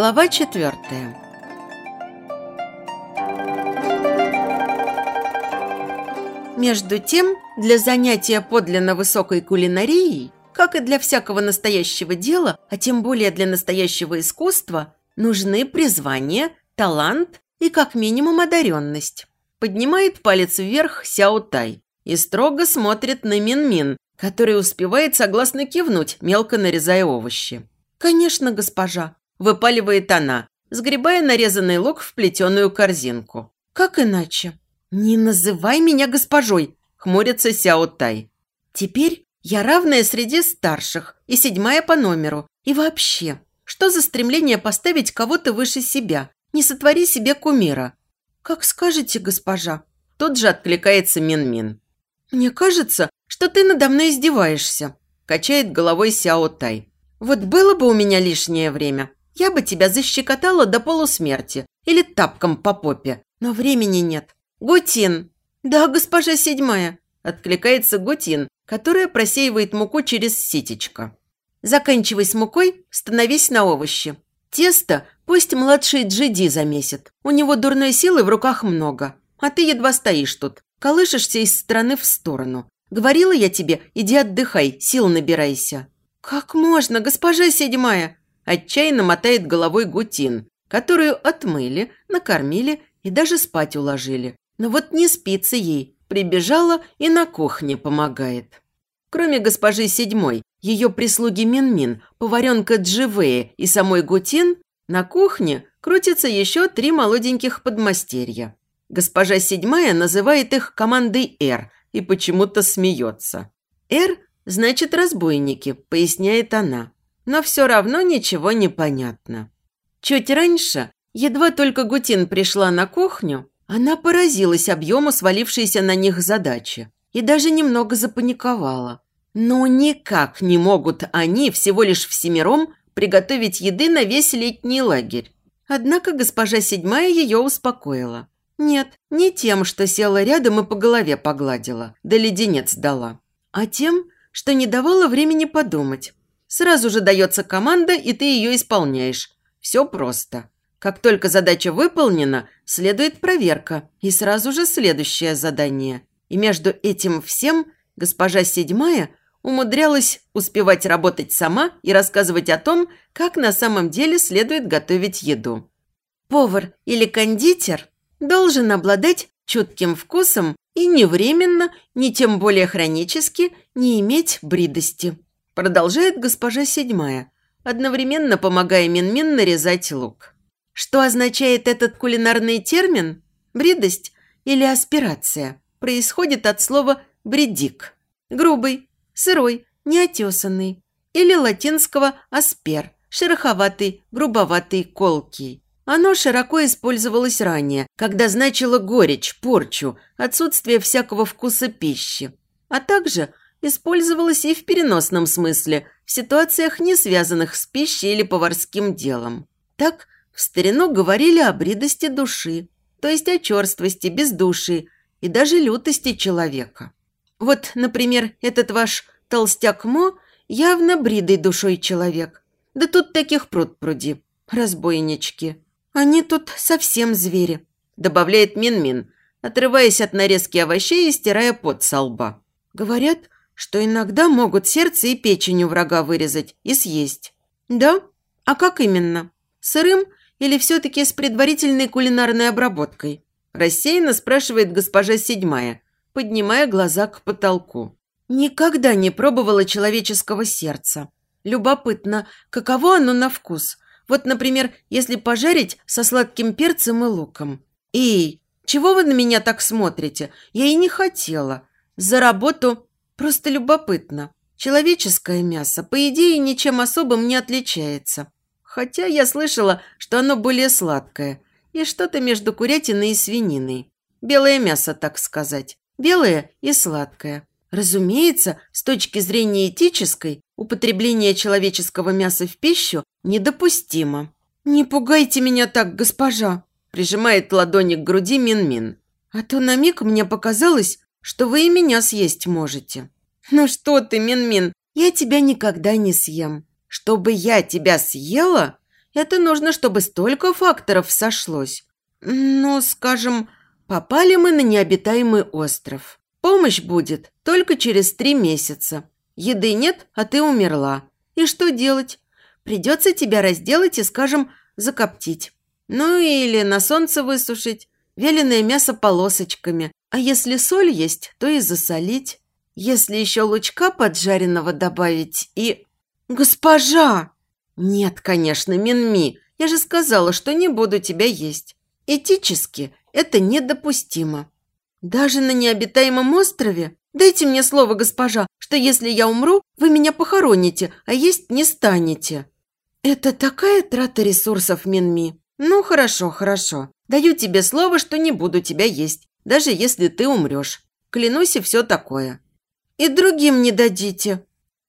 Глава четвертая. Между тем, для занятия подлинно высокой кулинарией, как и для всякого настоящего дела, а тем более для настоящего искусства, нужны призвание, талант и как минимум одаренность. Поднимает палец вверх Сяо Тай и строго смотрит на Мин-Мин, который успевает согласно кивнуть, мелко нарезая овощи. «Конечно, госпожа», – выпаливает она, сгребая нарезанный лук в плетеную корзинку. «Как иначе?» «Не называй меня госпожой», – хмурится Сяо Тай. «Теперь я равная среди старших и седьмая по номеру. И вообще, что за стремление поставить кого-то выше себя? Не сотвори себе кумира». «Как скажете, госпожа», – тут же откликается Мин-Мин. «Мне кажется, что ты надо мной издеваешься», – качает головой Сяо Тай. «Вот было бы у меня лишнее время, я бы тебя защекотала до полусмерти или тапком по попе, но времени нет. Гутин!» «Да, госпожа седьмая», – откликается Гутин, которая просеивает муку через ситечко. «Заканчивай с мукой, становись на овощи. Тесто пусть младший Джиди замесит. У него дурной силы в руках много. А ты едва стоишь тут, колышешься из стороны в сторону. Говорила я тебе, иди отдыхай, сил набирайся». «Как можно, госпожа седьмая?» Отчаянно мотает головой Гутин, которую отмыли, накормили и даже спать уложили. Но вот не спится ей, прибежала и на кухне помогает. Кроме госпожи седьмой, ее прислуги Минмин, поваренка Дживея и самой Гутин, на кухне крутятся еще три молоденьких подмастерья. Госпожа седьмая называет их командой «Р», и почему-то смеется. «Р» значит «разбойники», поясняет она. Но все равно ничего не понятно. Чуть раньше, едва только Гутин пришла на кухню, она поразилась объему свалившейся на них задачи и даже немного запаниковала. Но никак не могут они всего лишь всемиром приготовить еды на весь летний лагерь. Однако госпожа седьмая ее успокоила. Нет, не тем, что села рядом и по голове погладила, да леденец дала, а тем, что не давала времени подумать. Сразу же дается команда, и ты ее исполняешь. Все просто. Как только задача выполнена, следует проверка, и сразу же следующее задание. И между этим всем госпожа седьмая умудрялась успевать работать сама и рассказывать о том, как на самом деле следует готовить еду. Повар или кондитер должен обладать чутким вкусом и не временно, ни тем более хронически, не иметь бридости. Продолжает госпожа седьмая, одновременно помогая Минмин -мин нарезать лук. Что означает этот кулинарный термин? Бридость или аспирация? Происходит от слова «бредик». Грубый, сырой, неотесанный. Или латинского «аспер» – шероховатый, грубоватый, колкий. Оно широко использовалось ранее, когда значило горечь, порчу, отсутствие всякого вкуса пищи. А также использовалось и в переносном смысле, в ситуациях, не связанных с пищей или поварским делом. Так в старину говорили о бридости души, то есть о черствости, бездушии и даже лютости человека. Вот, например, этот ваш толстяк Мо явно бридой душой человек. Да тут таких пруд пруди, разбойнички. «Они тут совсем звери», – добавляет Мин-Мин, отрываясь от нарезки овощей и стирая пот со лба. «Говорят, что иногда могут сердце и печень у врага вырезать и съесть». «Да? А как именно? Сырым или все-таки с предварительной кулинарной обработкой?» Рассеянно спрашивает госпожа седьмая, поднимая глаза к потолку. «Никогда не пробовала человеческого сердца. Любопытно, каково оно на вкус – вот, например, если пожарить со сладким перцем и луком. Эй, чего вы на меня так смотрите? Я и не хотела. За работу просто любопытно. Человеческое мясо, по идее, ничем особым не отличается. Хотя я слышала, что оно более сладкое. И что-то между курятиной и свининой. Белое мясо, так сказать. Белое и сладкое. Разумеется, с точки зрения этической, употребление человеческого мяса в пищу недопустимо. «Не пугайте меня так, госпожа!» прижимает ладони к груди Мин-Мин. «А то на миг мне показалось, что вы и меня съесть можете». «Ну что ты, Мин-Мин, я тебя никогда не съем. Чтобы я тебя съела, Это нужно, чтобы столько факторов сошлось. Ну, скажем, попали мы на необитаемый остров. Помощь будет только через три месяца. Еды нет, а ты умерла. И что делать? Придется тебя разделать и, скажем, закоптить. Ну или на солнце высушить. Вяленое мясо полосочками. А если соль есть, то и засолить. Если еще лучка поджаренного добавить и... Госпожа! Нет, конечно, Минми. Я же сказала, что не буду тебя есть. Этически это недопустимо. Даже на необитаемом острове? Дайте мне слово, госпожа, что если я умру, вы меня похороните, а есть не станете. Это такая трата ресурсов, Минми. Ну, хорошо, хорошо. Даю тебе слово, что не буду тебя есть, даже если ты умрешь. Клянусь и все такое. И другим не дадите.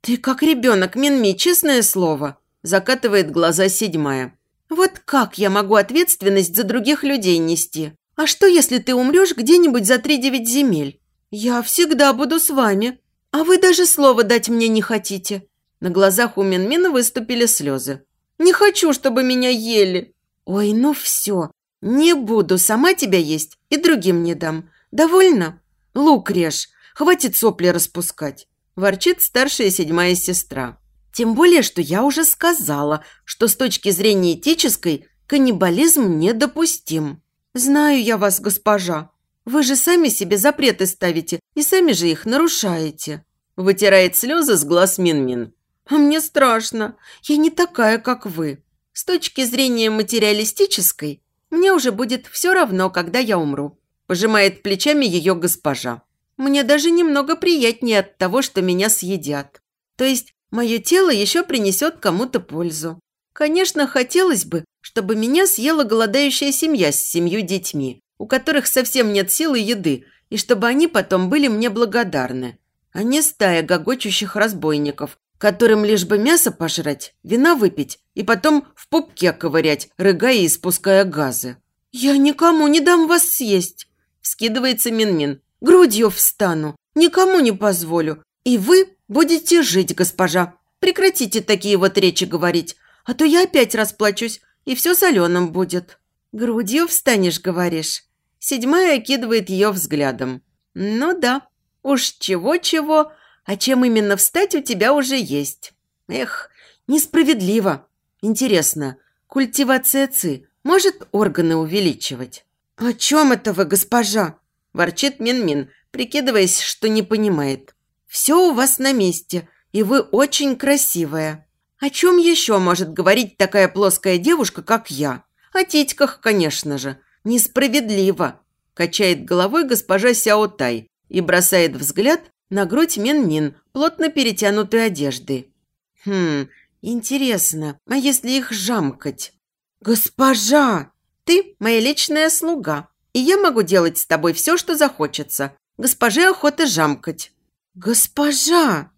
Ты как ребенок, Минми, честное слово. Закатывает глаза седьмая. Вот как я могу ответственность за других людей нести? А что, если ты умрешь где-нибудь за три-девять земель? Я всегда буду с вами. А вы даже слова дать мне не хотите. На глазах у Минмина выступили слезы. «Не хочу, чтобы меня ели!» «Ой, ну все, не буду сама тебя есть и другим не дам. Довольно? Лук режь, хватит сопли распускать!» Ворчит старшая седьмая сестра. Тем более, что я уже сказала, что с точки зрения этической каннибализм недопустим. Знаю я вас, госпожа. Вы же сами себе запреты ставите и сами же их нарушаете. Вытирает слезы с глаз Минмин. А мне страшно. Я не такая, как вы. С точки зрения материалистической, мне уже будет все равно, когда я умру. Пожимает плечами ее госпожа. Мне даже немного приятнее от того, что меня съедят. То есть мое тело еще принесет кому-то пользу. Конечно, хотелось бы, чтобы меня съела голодающая семья с семью детьми, у которых совсем нет силы еды, и чтобы они потом были мне благодарны, а не стая гогочущих разбойников, которым лишь бы мясо пожрать, вина выпить и потом в пупке ковырять, рыгая и испуская газы. «Я никому не дам вас съесть!» – скидывается Минмин. «Грудью встану, никому не позволю. И вы будете жить, госпожа. Прекратите такие вот речи говорить, а то я опять расплачусь, и все соленым будет». «Грудью встанешь, говоришь?» Седьмая окидывает ее взглядом. «Ну да, уж чего-чего, а чем именно встать у тебя уже есть. Эх, несправедливо. Интересно, культивация ЦИ может органы увеличивать? «О чем это вы, госпожа?» – ворчит Мин-Мин, прикидываясь, что не понимает. «Все у вас на месте, и вы очень красивая. О чем еще может говорить такая плоская девушка, как я? О титьках, конечно же. Несправедливо!» – качает головой госпожа Сяо Тай и бросает взгляд на грудь Мин-Мин, плотно перетянутой одеждой. Хм, интересно, а если их жамкать? Госпожа, ты моя личная слуга, и я могу делать с тобой все, что захочется. Госпоже охота жамкать. Госпожа!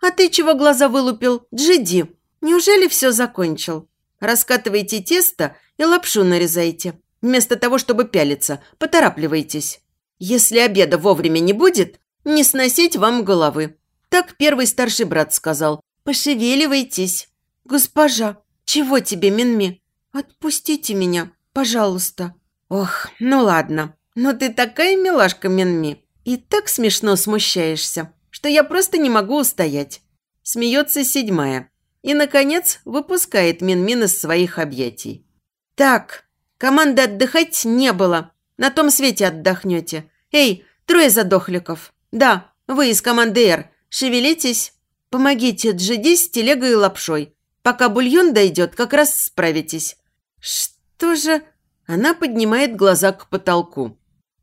А ты чего глаза вылупил, Джиди? Неужели все закончил? Раскатывайте тесто и лапшу нарезайте. Вместо того, чтобы пялиться, поторапливайтесь. Если обеда вовремя не будет, не сносить вам головы. Так первый старший брат сказал. Пошевеливайтесь. Госпожа, чего тебе, Минми? Отпустите меня, пожалуйста. Ох, ну ладно. Но ты такая милашка, Минми. И так смешно смущаешься, что я просто не могу устоять. Смеется седьмая. И, наконец, выпускает Минмин из своих объятий. Так, команды отдыхать не было. На том свете отдохнете. Эй, трое задохликов. «Да, вы из команды «Р». Шевелитесь. Помогите Джиди с телегой и лапшой. Пока бульон дойдет, как раз справитесь». «Что же...» Она поднимает глаза к потолку.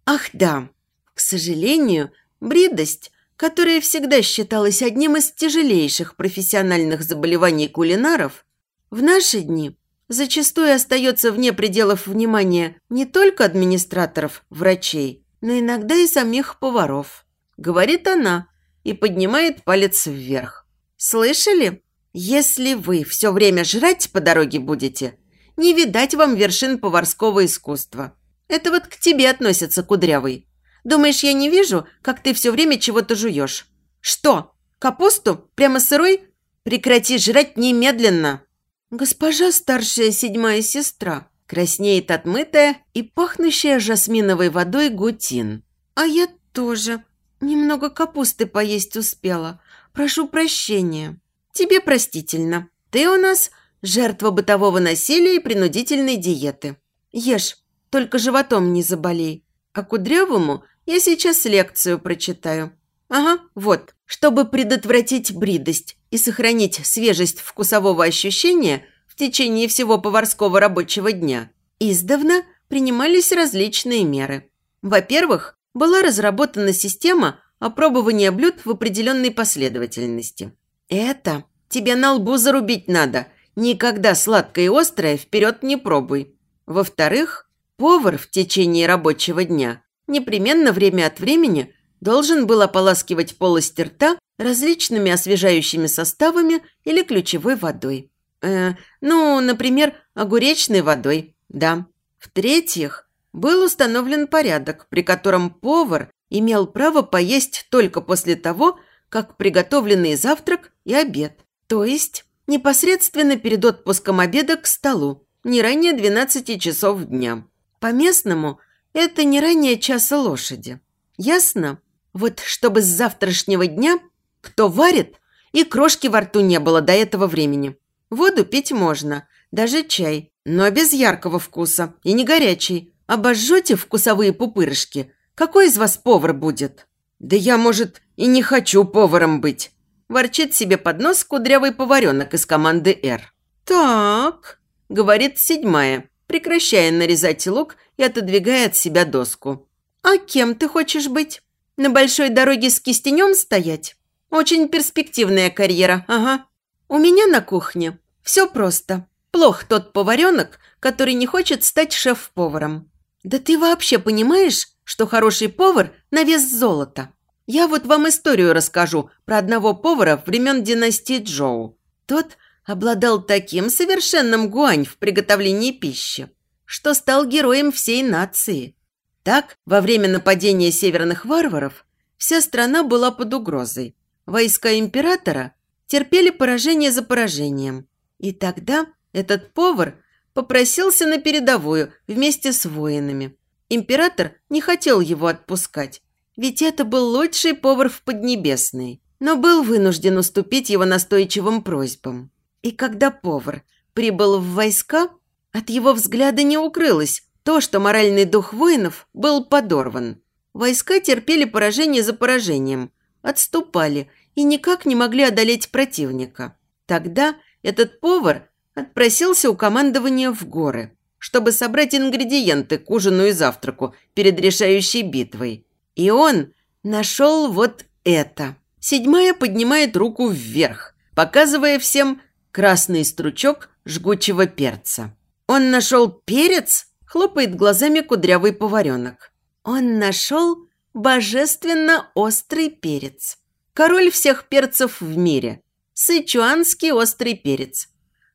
«Ах да, к сожалению, бредость, которая всегда считалась одним из тяжелейших профессиональных заболеваний кулинаров, в наши дни зачастую остается вне пределов внимания не только администраторов, врачей, но иногда и самих поваров. Говорит она и поднимает палец вверх. «Слышали? Если вы все время жрать по дороге будете, не видать вам вершин поварского искусства. Это вот к тебе относится, кудрявый. Думаешь, я не вижу, как ты все время чего-то жуешь? Что, капусту? Прямо сырой? Прекрати жрать немедленно!» «Госпожа старшая седьмая сестра», краснеет отмытая и пахнущая жасминовой водой гутин. «А я тоже. Немного капусты поесть успела. Прошу прощения». «Тебе простительно. Ты у нас жертва бытового насилия и принудительной диеты. Ешь, только животом не заболей. А Кудрявому я сейчас лекцию прочитаю. Ага, вот. Чтобы предотвратить бридость и сохранить свежесть вкусового ощущения в течение всего поварского рабочего дня, издавна принимались различные меры. Во-первых, была разработана система опробования блюд в определенной последовательности. Это тебе на лбу зарубить надо. Никогда сладкое и острое вперед не пробуй. Во-вторых, повар в течение рабочего дня непременно время от времени должен был ополаскивать полость рта различными освежающими составами или ключевой водой. Э, ну, например, огуречной водой, да. В-третьих, был установлен порядок, при котором повар имел право поесть только после того, как приготовленный завтрак и обед. То есть непосредственно перед отпуском обеда к столу, не ранее 12 часов дня. По-местному это не ранее часа лошади. Ясно? Вот чтобы с завтрашнего дня кто варит, и крошки во рту не было до этого времени. Воду пить можно, даже чай, но без яркого вкуса и не горячий. Обожжете вкусовые пупырышки. Какой из вас повар будет? Да я, может, и не хочу поваром быть. Ворчит себе под нос кудрявый поваренок из команды «Р». «Так», — говорит седьмая, прекращая нарезать лук и отодвигая от себя доску. «А кем ты хочешь быть? На большой дороге с кистенем стоять? Очень перспективная карьера, ага. У меня на кухне все просто. Плох тот поваренок, который не хочет стать шеф-поваром. Да ты вообще понимаешь, что хороший повар на вес золота? Я вот вам историю расскажу про одного повара времен династии Джоу. Тот обладал таким совершенным гуань в приготовлении пищи, что стал героем всей нации. Так, во время нападения северных варваров, вся страна была под угрозой. Войска императора терпели поражение за поражением. И тогда этот повар попросился на передовую вместе с воинами. Император не хотел его отпускать, ведь это был лучший повар в Поднебесной, но был вынужден уступить его настойчивым просьбам. И когда повар прибыл в войска, от его взгляда не укрылось то, что моральный дух воинов был подорван. Войска терпели поражение за поражением, отступали и никак не могли одолеть противника. Тогда этот повар отпросился у командования в горы, чтобы собрать ингредиенты к ужину и завтраку перед решающей битвой. И он нашел вот это. Седьмая поднимает руку вверх, показывая всем красный стручок жгучего перца. «Он нашел перец?» – хлопает глазами кудрявый поваренок. «Он нашел божественно острый перец. Король всех перцев в мире. Сычуанский острый перец.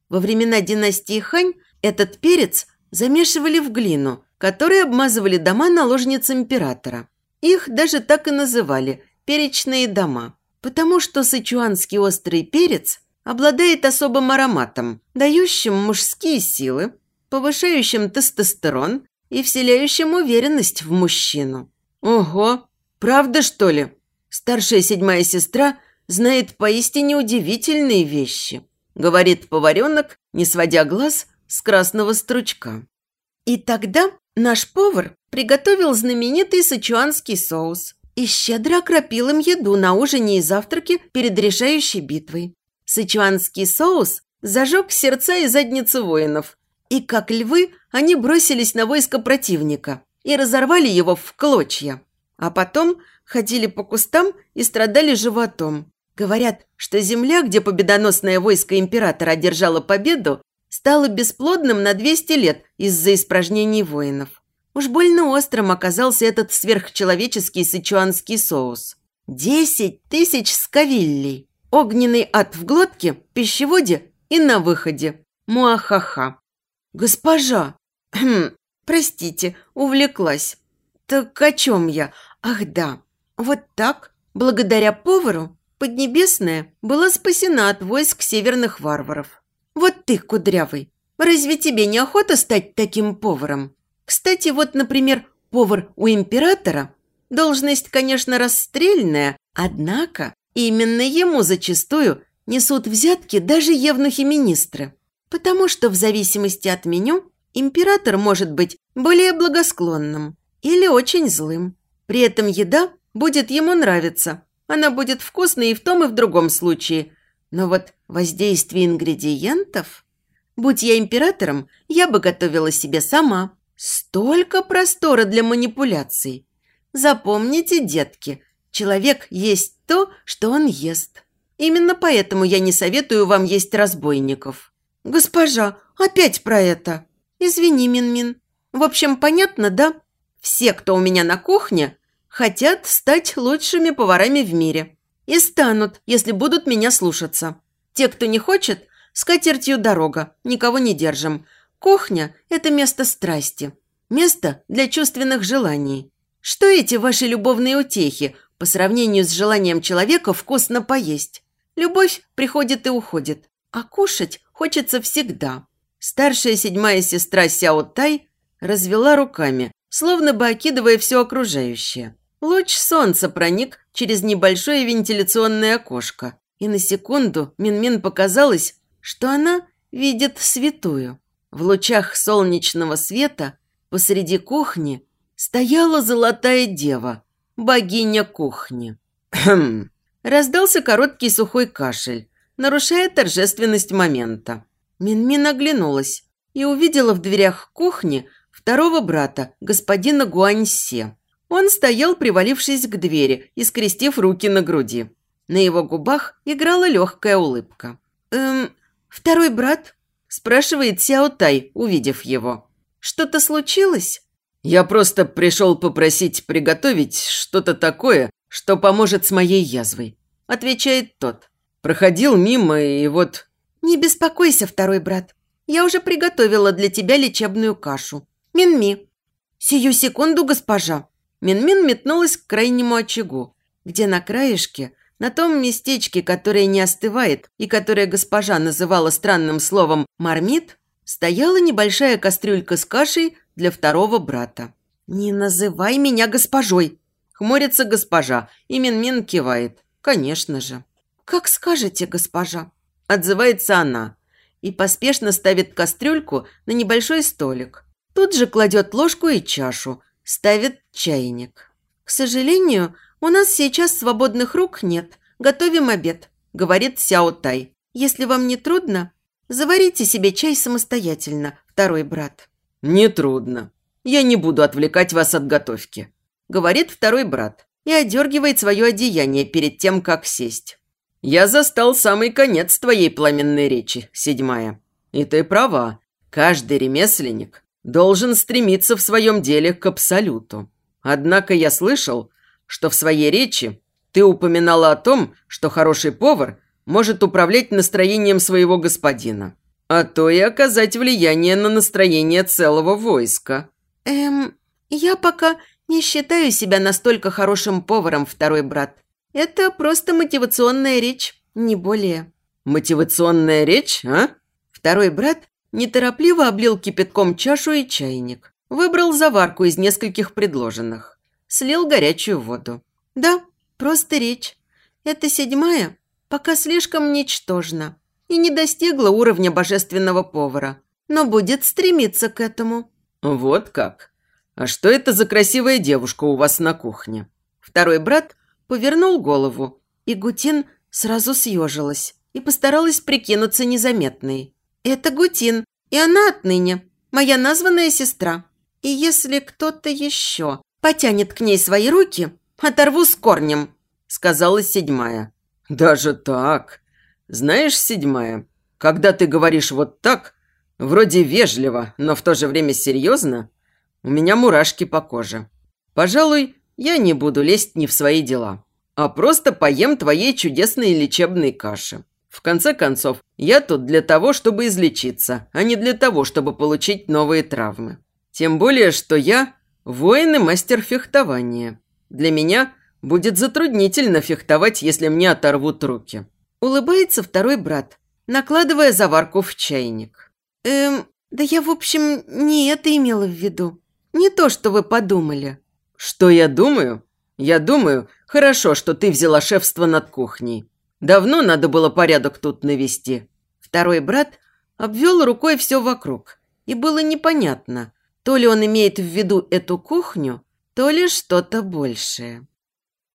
Во времена династии Хань этот перец замешивали в глину, которой обмазывали дома наложниц императора. Их даже так и называли – перечные дома, потому что сычуанский острый перец – обладает особым ароматом, дающим мужские силы, повышающим тестостерон и вселяющим уверенность в мужчину. Ого, правда что ли? Старшая седьмая сестра знает поистине удивительные вещи, говорит поваренок, не сводя глаз с красного стручка. И тогда наш повар приготовил знаменитый сычуанский соус и щедро окропил им еду на ужине и завтраке перед решающей битвой. Сычуанский соус зажег сердца и задницы воинов. И как львы они бросились на войско противника и разорвали его в клочья. А потом ходили по кустам и страдали животом. Говорят, что земля, где победоносное войско императора одержало победу, стала бесплодным на 200 лет из-за испражнений воинов. Уж больно острым оказался этот сверхчеловеческий сычуанский соус. Десять тысяч скавиллей! Огненный ад в глотке, пищеводе и на выходе. Муахаха. Госпожа. Хм, простите, увлеклась. Так о чем я? Ах да. Вот так, благодаря повару, Поднебесная была спасена от войск северных варваров. Вот ты, кудрявый, разве тебе не охота стать таким поваром? Кстати, вот, например, повар у императора – должность, конечно, расстрельная, однако именно ему зачастую несут взятки даже евнухи-министры. Потому что в зависимости от меню император может быть более благосклонным или очень злым. При этом еда будет ему нравиться. Она будет вкусной и в том, и в другом случае. Но вот воздействие ингредиентов... Будь я императором, я бы готовила себе сама. Столько простора для манипуляций. Запомните, детки, человек есть то, что он ест. Именно поэтому я не советую вам есть разбойников. Госпожа, опять про это. Извини, Минмин. -мин. В общем, понятно, да? Все, кто у меня на кухне, хотят стать лучшими поварами в мире. И станут, если будут меня слушаться. Те, кто не хочет, с катертью дорога, никого не держим. Кухня – это место страсти, место для чувственных желаний. Что эти ваши любовные утехи по сравнению с желанием человека вкусно поесть? Любовь приходит и уходит, а кушать хочется всегда. Старшая седьмая сестра Сяо Тай развела руками, словно бы окидывая все окружающее. Луч солнца проник через небольшое вентиляционное окошко, и на секунду Минмин -мин показалось, что она видит святую. В лучах солнечного света посреди кухни стояла золотая дева, богиня кухни. Хм. Раздался короткий сухой кашель, нарушая торжественность момента. Минмин оглянулась и увидела в дверях кухни второго брата, господина Гуаньсе. Он стоял, привалившись к двери и скрестив руки на груди. На его губах играла легкая улыбка. «Эм, второй брат?» Спрашивает Сяо Тай, увидев его. «Что-то случилось?» «Я просто пришел попросить приготовить что-то такое, что поможет с моей язвой», отвечает тот. «Проходил мимо и вот...» «Не беспокойся, второй брат. Я уже приготовила для тебя лечебную кашу. Минми». «Сию секунду, госпожа». Минмин -мин метнулась к крайнему очагу, где на краешке на том местечке, которое не остывает и которое госпожа называла странным словом «мармит», стояла небольшая кастрюлька с кашей для второго брата. «Не называй меня госпожой!» Хмурится госпожа, и Минмин -мин кивает. «Конечно же». «Как скажете, госпожа?» Отзывается она и поспешно ставит кастрюльку на небольшой столик. Тут же кладет ложку и чашу, ставит чайник. К сожалению, «У нас сейчас свободных рук нет. Готовим обед», – говорит Сяо Тай. «Если вам не трудно, заварите себе чай самостоятельно, второй брат». «Не трудно. Я не буду отвлекать вас от готовки», – говорит второй брат и одергивает свое одеяние перед тем, как сесть. «Я застал самый конец твоей пламенной речи, седьмая. И ты права. Каждый ремесленник должен стремиться в своем деле к абсолюту. Однако я слышал, что в своей речи ты упоминала о том, что хороший повар может управлять настроением своего господина, а то и оказать влияние на настроение целого войска». «Эм, я пока не считаю себя настолько хорошим поваром, второй брат. Это просто мотивационная речь, не более». «Мотивационная речь, а?» Второй брат неторопливо облил кипятком чашу и чайник. Выбрал заварку из нескольких предложенных слил горячую воду. Да, просто речь. Эта седьмая пока слишком ничтожна и не достигла уровня божественного повара, но будет стремиться к этому. Вот как? А что это за красивая девушка у вас на кухне? Второй брат повернул голову, и Гутин сразу съежилась и постаралась прикинуться незаметной. Это Гутин, и она отныне моя названная сестра. И если кто-то еще потянет к ней свои руки, оторву с корнем», – сказала седьмая. «Даже так? Знаешь, седьмая, когда ты говоришь вот так, вроде вежливо, но в то же время серьезно, у меня мурашки по коже. Пожалуй, я не буду лезть не в свои дела, а просто поем твоей чудесной лечебной каши. В конце концов, я тут для того, чтобы излечиться, а не для того, чтобы получить новые травмы. Тем более, что я Воин и мастер фехтования. Для меня будет затруднительно фехтовать, если мне оторвут руки. Улыбается второй брат накладывая заварку в чайник. «Эм, да я, в общем, не это имела в виду. Не то, что вы подумали». «Что я думаю? Я думаю, хорошо, что ты взяла шефство над кухней. Давно надо было порядок тут навести». Второй брат обвел рукой все вокруг, и было непонятно, то ли он имеет в виду эту кухню, то ли что-то большее.